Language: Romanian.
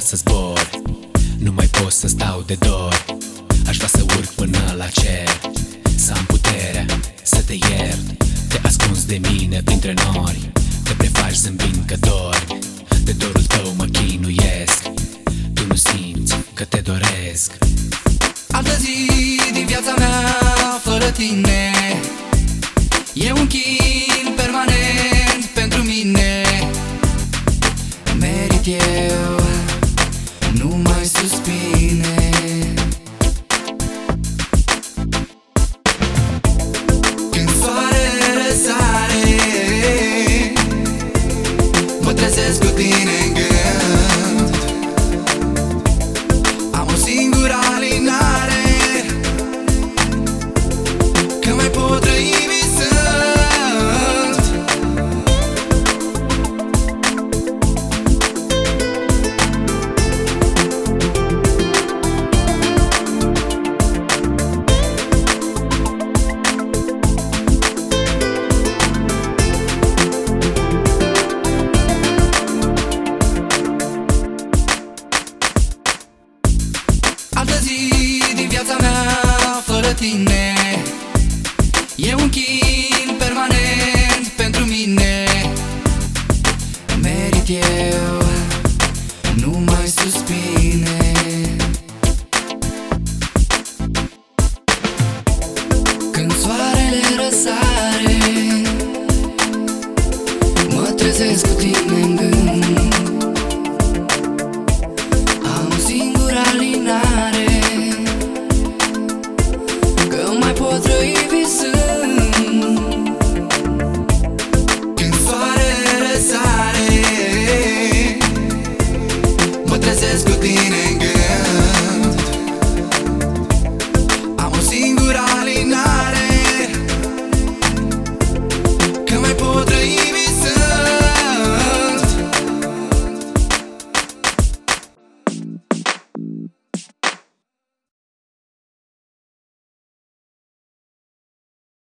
să zbor. Nu mai pot să stau de dor. Aș vrea să urc până la cer. Să am puterea să te iert. Te ascunzi de mine printre nori. Te prefaci zâmbind că dori De dorul tău mă chinuiesc. Tu nu simți că te doresc. Altă zi din viața mea fără tine. E un chin permanent pentru mine. Merit eu nu mai suspine Când soarele răsare Mă trezesc cu tine în gând tine. E un chin permanent pentru mine. Merit eu nu mai suspine. Când soarele răsare soon.